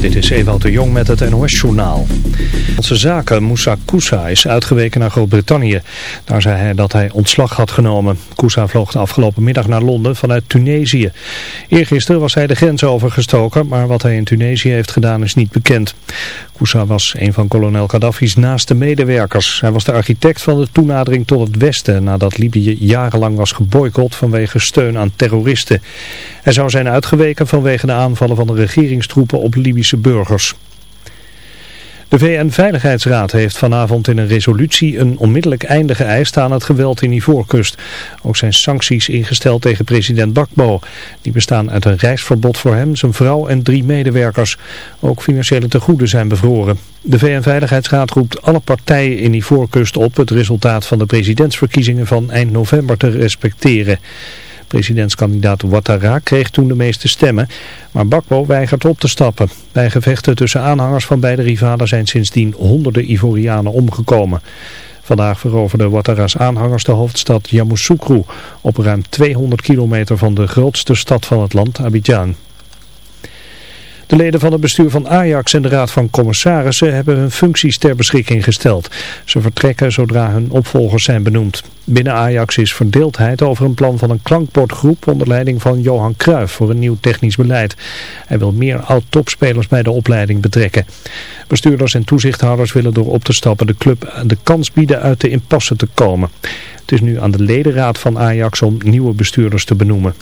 Dit is Ewout de Jong met het NOS-journaal. Onze zaken Moussa Koussa is uitgeweken naar Groot-Brittannië. Daar zei hij dat hij ontslag had genomen. Koussa vloog de afgelopen middag naar Londen vanuit Tunesië. Eergisteren was hij de grens overgestoken, maar wat hij in Tunesië heeft gedaan is niet bekend. Koussa was een van kolonel Gaddafi's naaste medewerkers. Hij was de architect van de toenadering tot het westen nadat Libië jarenlang was geboycott vanwege steun aan terroristen. Hij zou zijn uitgeweken vanwege de aanvallen van de regeringstroepen op Libische burgers. De VN-veiligheidsraad heeft vanavond in een resolutie een onmiddellijk einde geëist aan het geweld in Ivoorkust. Ook zijn sancties ingesteld tegen president Bakbo. Die bestaan uit een reisverbod voor hem, zijn vrouw en drie medewerkers. Ook financiële tegoeden zijn bevroren. De VN-veiligheidsraad roept alle partijen in Ivoorkust op het resultaat van de presidentsverkiezingen van eind november te respecteren. Presidentskandidaat Ouattara kreeg toen de meeste stemmen, maar Bakbo weigert op te stappen. Bij gevechten tussen aanhangers van beide rivalen zijn sindsdien honderden Ivorianen omgekomen. Vandaag veroverden Ouattara's aanhangers de hoofdstad Yamoussoukro op ruim 200 kilometer van de grootste stad van het land, Abidjan. De leden van het bestuur van Ajax en de Raad van Commissarissen hebben hun functies ter beschikking gesteld. Ze vertrekken zodra hun opvolgers zijn benoemd. Binnen Ajax is verdeeldheid over een plan van een klankbordgroep onder leiding van Johan Cruijff voor een nieuw technisch beleid. Hij wil meer oud-topspelers bij de opleiding betrekken. Bestuurders en toezichthouders willen door op te stappen de club de kans bieden uit de impasse te komen. Het is nu aan de ledenraad van Ajax om nieuwe bestuurders te benoemen.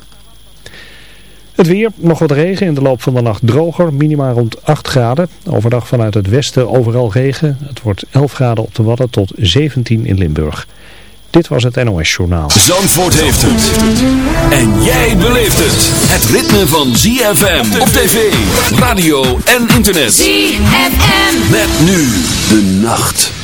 Het weer, nog wat regen, in de loop van de nacht droger, minima rond 8 graden. Overdag vanuit het westen overal regen. Het wordt 11 graden op de Wadden tot 17 in Limburg. Dit was het NOS Journaal. Zandvoort heeft het. En jij beleeft het. Het ritme van ZFM op tv, radio en internet. ZFM. Met nu de nacht.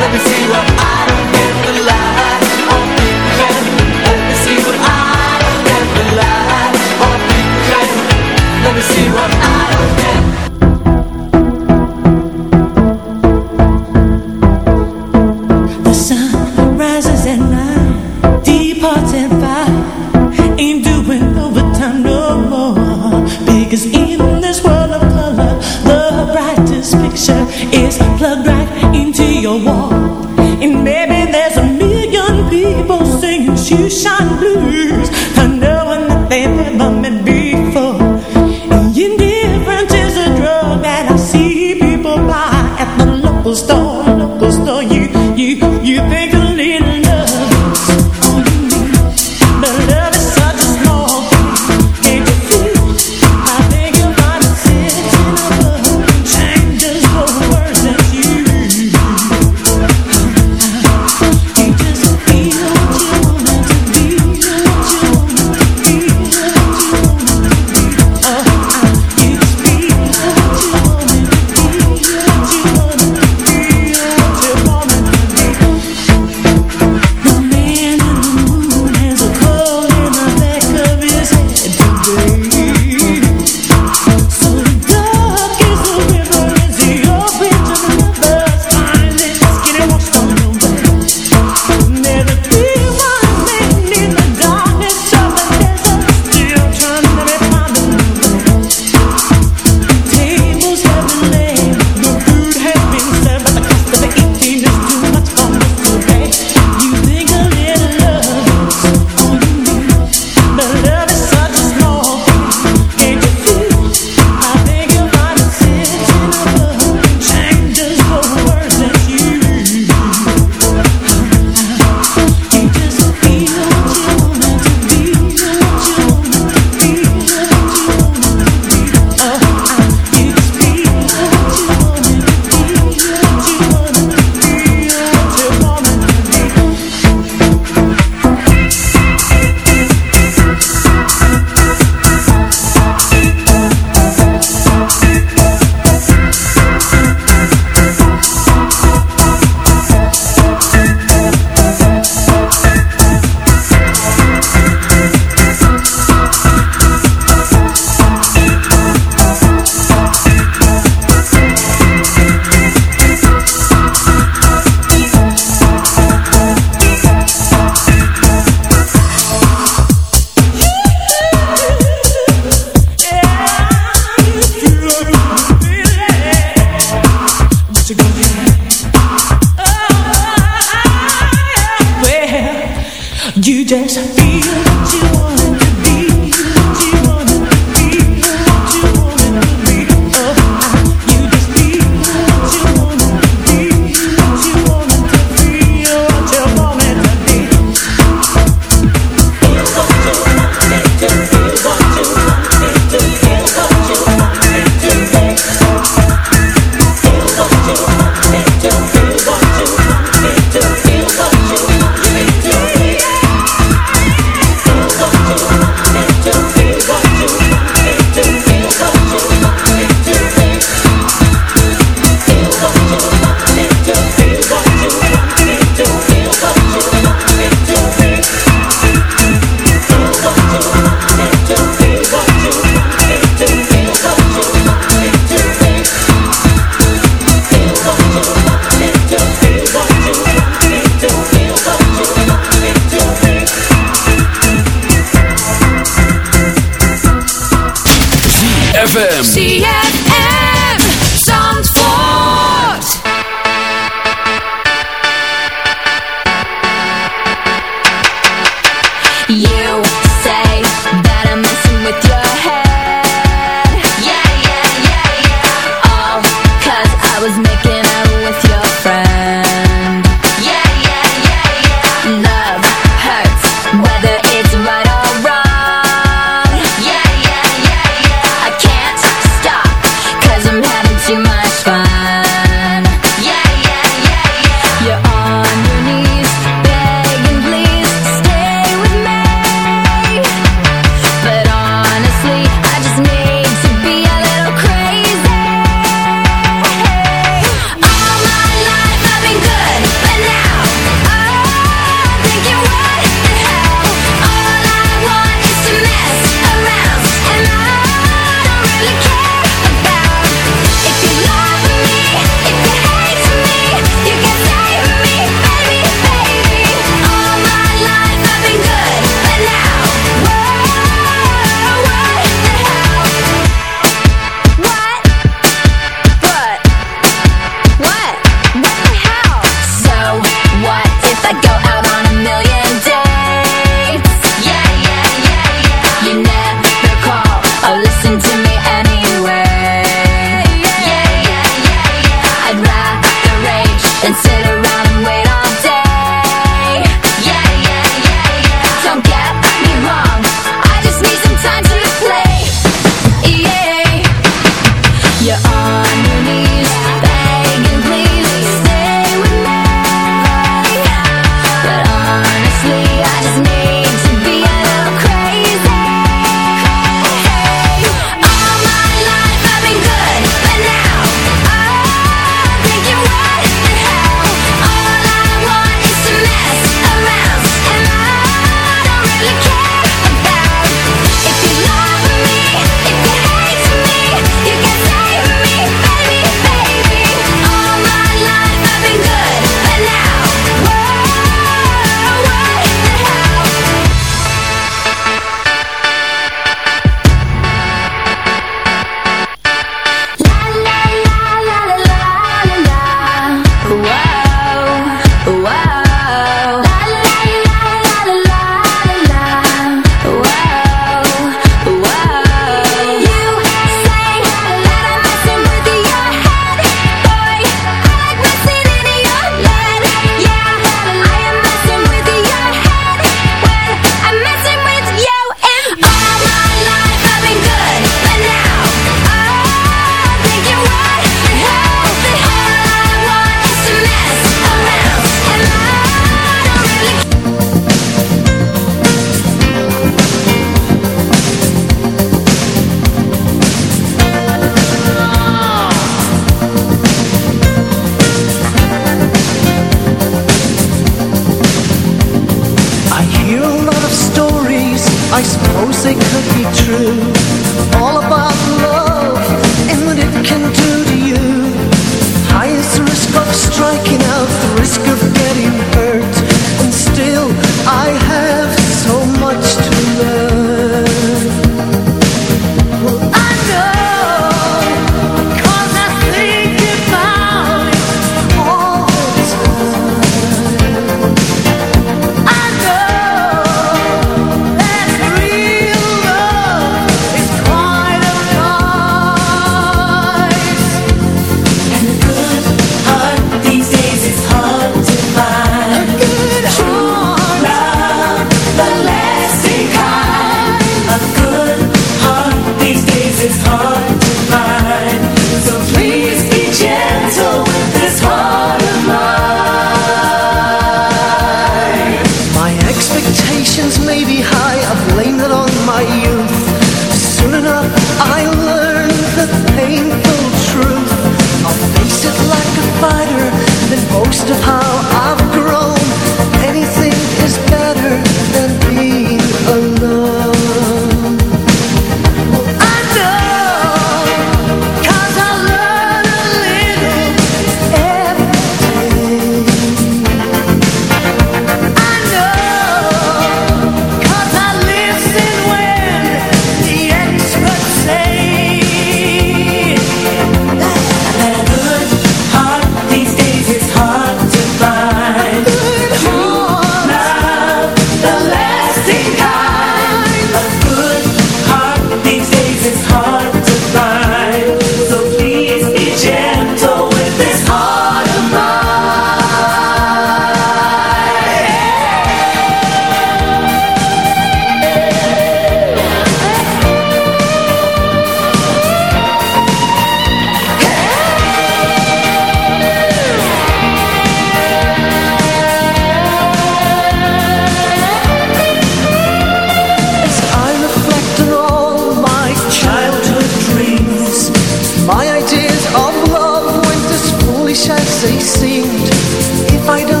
I don't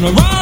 gonna ride.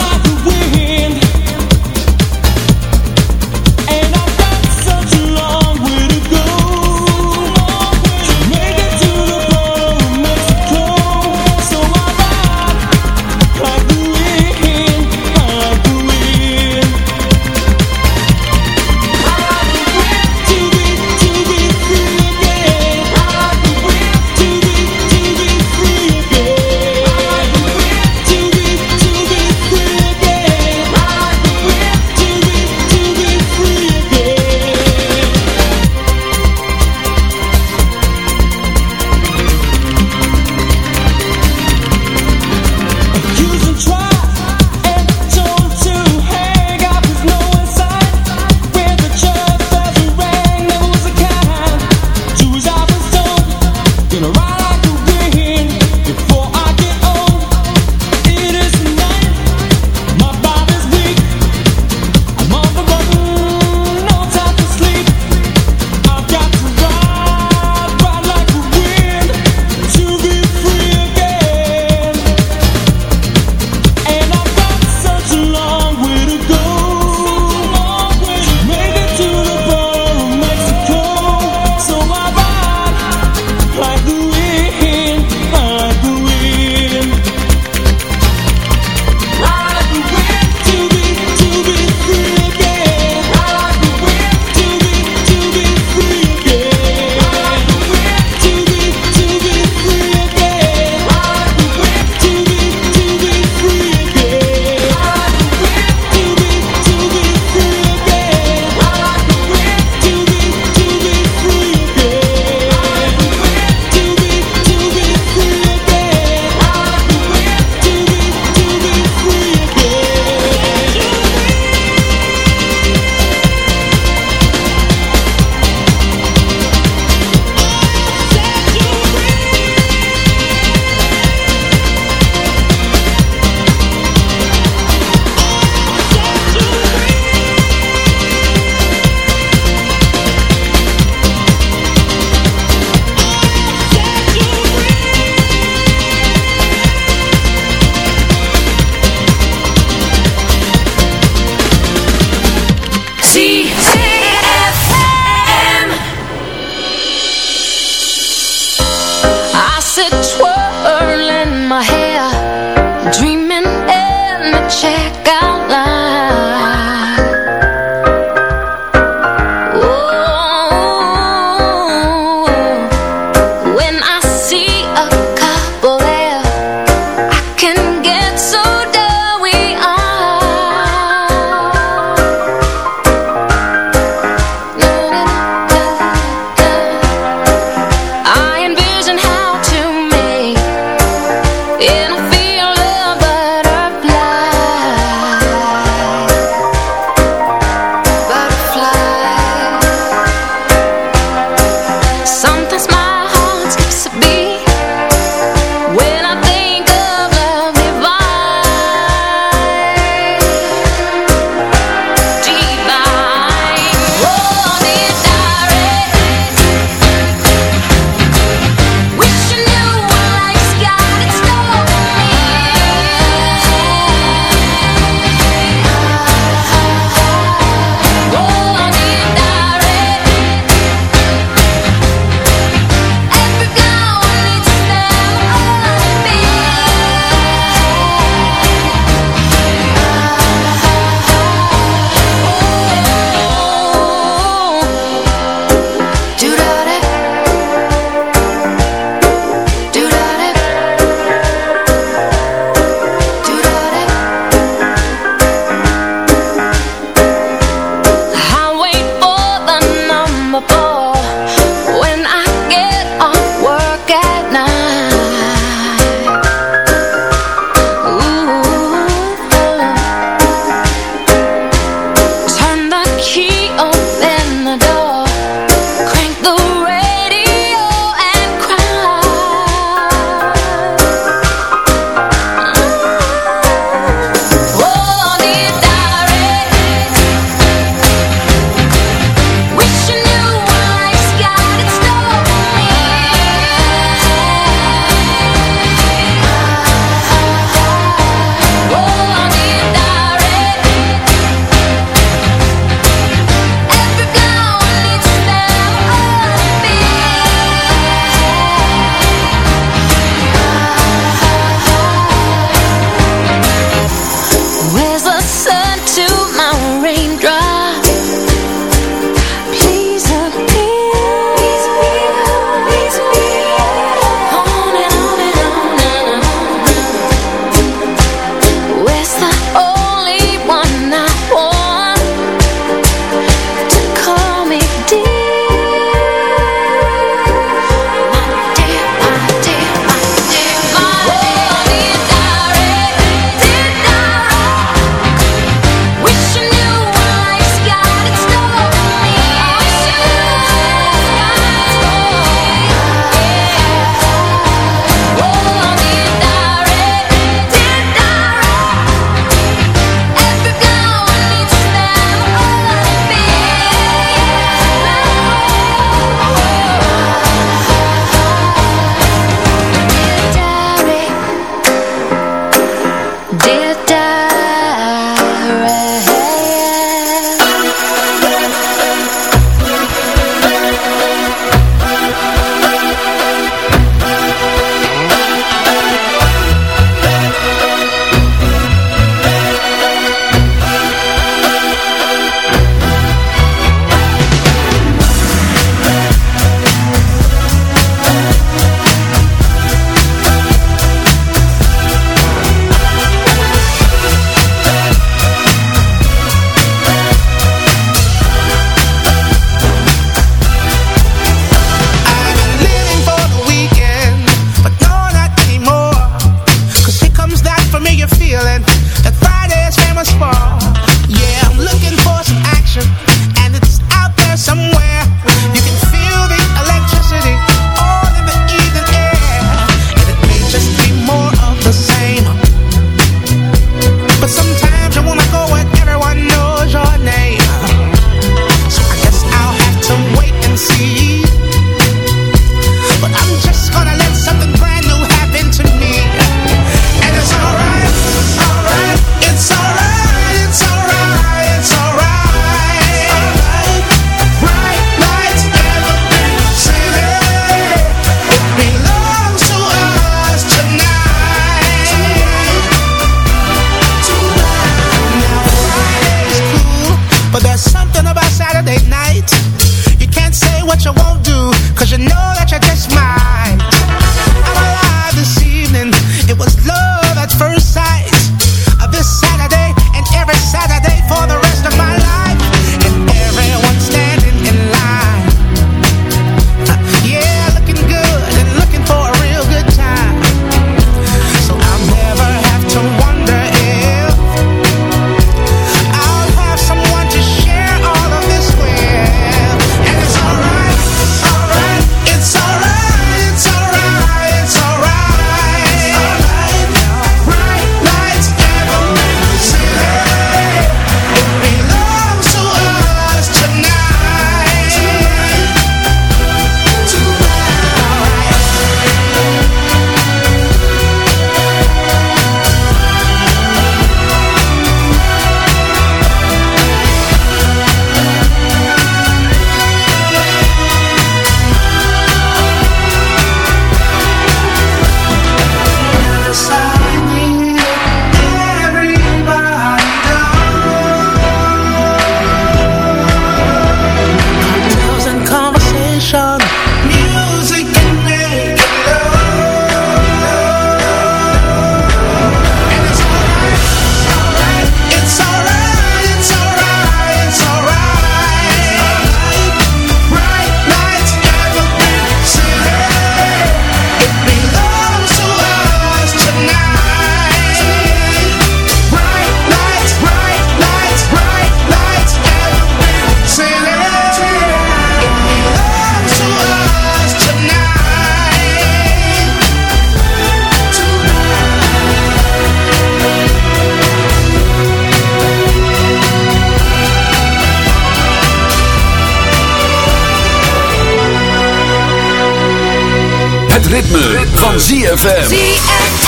ZFM.